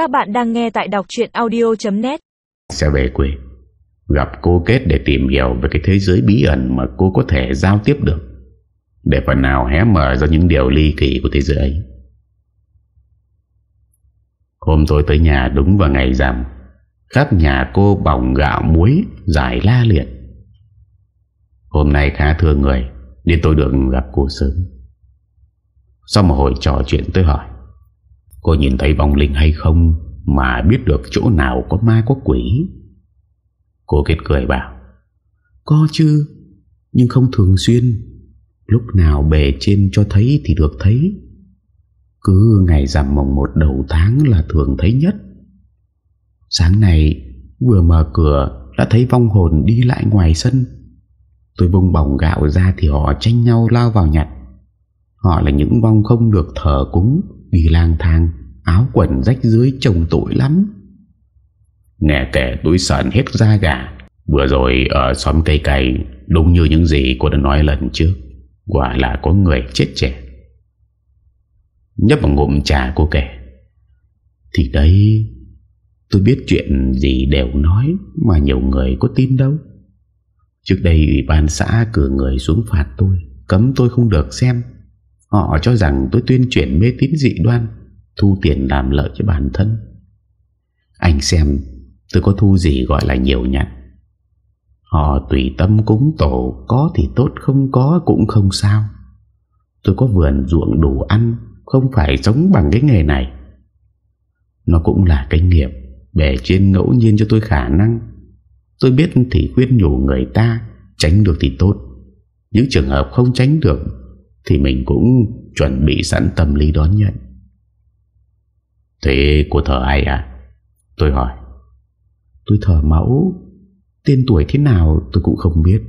Các bạn đang nghe tại đọc chuyện audio.net Sẽ về quê, Gặp cô kết để tìm hiểu về cái thế giới bí ẩn mà cô có thể giao tiếp được. Để phần nào hé mở ra những điều ly kỳ của thế giới ấy. Hôm tôi tới nhà đúng vào ngày rằm, Khắp nhà cô bỏng gạo muối Giải la liệt. Hôm nay khá thương người, Nên tôi được gặp cô sớm. Sau một hồi trò chuyện tôi hỏi Cô nhìn thấy vong linh hay không Mà biết được chỗ nào có ma có quỷ. Cô kết cười bảo, Có chứ, Nhưng không thường xuyên. Lúc nào bề trên cho thấy thì được thấy. Cứ ngày rằm mồng một đầu tháng là thường thấy nhất. Sáng nay, vừa mở cửa, đã thấy vong hồn đi lại ngoài sân. Tôi bông bỏng gạo ra thì họ tranh nhau lao vào nhặt. Họ là những vong không được thờ cúng. Đi lang thang, Áo quần rách dưới trông tội lắm. Nghe kể tôi sợn hết da gà. Vừa rồi ở xóm cây cày, Đúng như những gì cô đã nói lần trước. Quả là có người chết trẻ. Nhấp vào ngụm trà cô kể Thì đây Tôi biết chuyện gì đều nói Mà nhiều người có tin đâu. Trước đây ủy ban xã cử người xuống phạt tôi, Cấm tôi không được xem. Họ cho rằng tôi tuyên truyền mê tín dị đoan, Thu tiền làm lợi cho bản thân. Anh xem, tôi có thu gì gọi là nhiều nhặt Họ tùy tâm cúng tổ, Có thì tốt, không có cũng không sao. Tôi có vườn ruộng đủ ăn, Không phải sống bằng cái nghề này. Nó cũng là cái nghiệp, Bề trên ngẫu nhiên cho tôi khả năng. Tôi biết thì khuyên nhủ người ta, Tránh được thì tốt. Những trường hợp không tránh được thì mình cũng chuẩn bị sẵn tâm lý đón nhận. Thế của thờ ai à? Tôi hỏi. Tôi thờ mẫu. Tên tuổi thế nào tôi cũng không biết.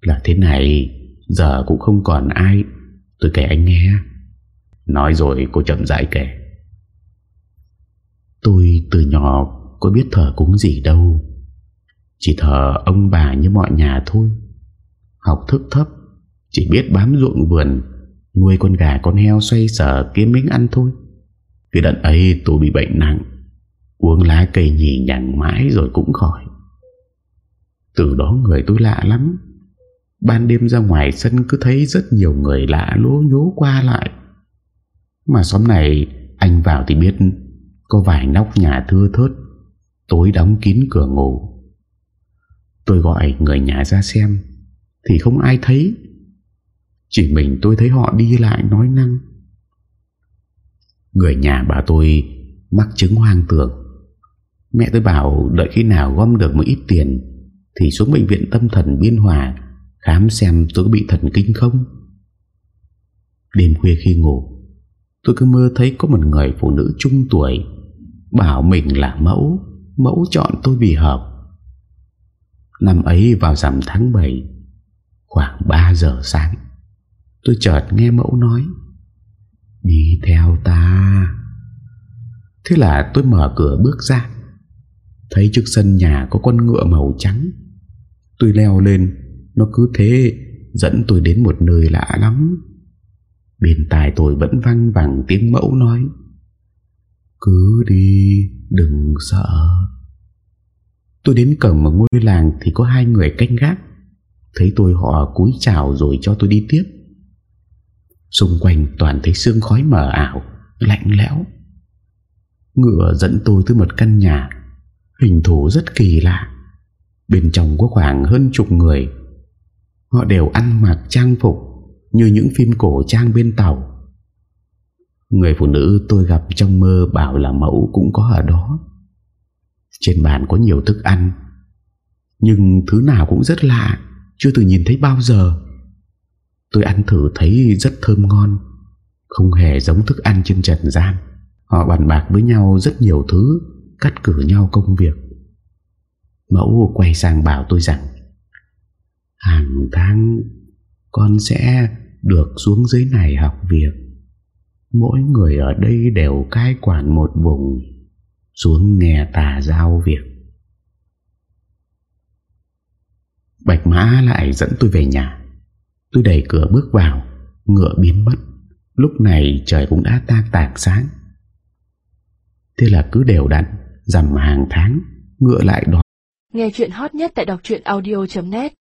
Là thế này, Giờ cũng không còn ai. Tôi kể anh nghe. Nói rồi cô chậm rãi kể. Tôi từ nhỏ có biết thờ cúng gì đâu. Chỉ thờ ông bà như mọi nhà thôi. Học thức thấp chỉ biết bám ruộng vườn, Nuôi con gà con heo xoay sở kiếm miếng ăn thôi. Cái đợt ấy tôi bị bệnh nặng, Uống lá cây nhì nhằng mãi rồi cũng khỏi. Từ đó người tôi lạ lắm. Ban đêm ra ngoài sân cứ thấy rất nhiều người lạ lố nhố qua lại. Mà xóm này, anh vào thì biết Có vài nóc nhà thưa thớt, Tối đóng kín cửa ngủ. Tôi gọi người nhà ra xem, Thì không ai thấy. Chỉ mình tôi thấy họ đi lại nói năng. Người nhà bà tôi mắc chứng hoang tưởng. Mẹ tôi bảo đợi khi nào gom được một ít tiền Thì xuống bệnh viện tâm thần Biên Hòa Khám xem tôi có bị thần kinh không. Đêm khuya khi ngủ, Tôi cứ mơ thấy có một người phụ nữ trung tuổi Bảo mình là mẫu Mẫu chọn tôi vì hợp. Năm ấy vào rằm tháng 7 Khoảng 3 giờ sáng Tôi chợt nghe mẫu nói, Đi theo ta. Thế là tôi mở cửa bước ra, Thấy trước sân nhà có con ngựa màu trắng. Tôi leo lên, Nó cứ thế Dẫn tôi đến một nơi lạ lắm. Bên tai tôi vẫn văng vẳng tiếng mẫu nói, Cứ đi, Đừng sợ. Tôi đến cổng một ngôi làng Thì có hai người canh gác. Thấy tôi họ cúi chào rồi cho tôi đi tiếp. Xung quanh toàn thấy sương khói mờ ảo, Lạnh lẽo. Ngựa dẫn tôi tới một căn nhà, Hình thù rất kỳ lạ. Bên trong có khoảng hơn chục người. Họ đều ăn mặc trang phục Như những phim cổ trang bên tàu. Người phụ nữ tôi gặp trong mơ Bảo là mẫu cũng có ở đó. Trên bàn có nhiều thức ăn, Nhưng thứ nào cũng rất lạ, Chưa từng nhìn thấy bao giờ. Tôi ăn thử thấy rất thơm ngon, Không hề giống thức ăn trên trần gian. Họ bàn bạc với nhau rất nhiều thứ, Cắt cử nhau công việc. Mẫu quay sang bảo tôi rằng, Hàng tháng Con sẽ được xuống dưới này học việc. Mỗi người ở đây đều cai quản một vùng, Xuống nghe tà giao việc. Bạch mã lại dẫn tôi về nhà. Tôi đẩy cửa bước vào, Ngựa biến mất. Lúc này trời cũng đã tan tạc sáng. Thế là cứ đều đặn, Dằm hàng tháng, Ngựa lại đón. Nghe chuyện hot nhất tại đọc audio.net